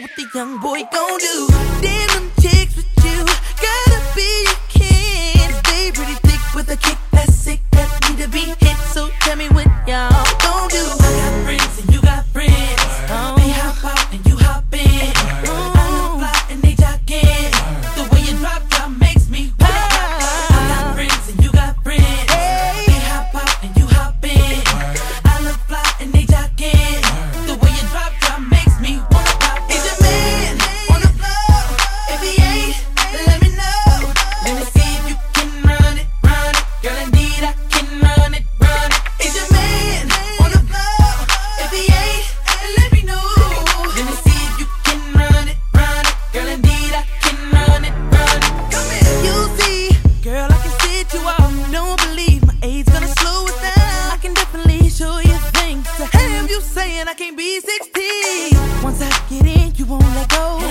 what the young boy gon' do. Damn them chicks with you, gotta be and I can't be 16. Once I get in, you won't let go.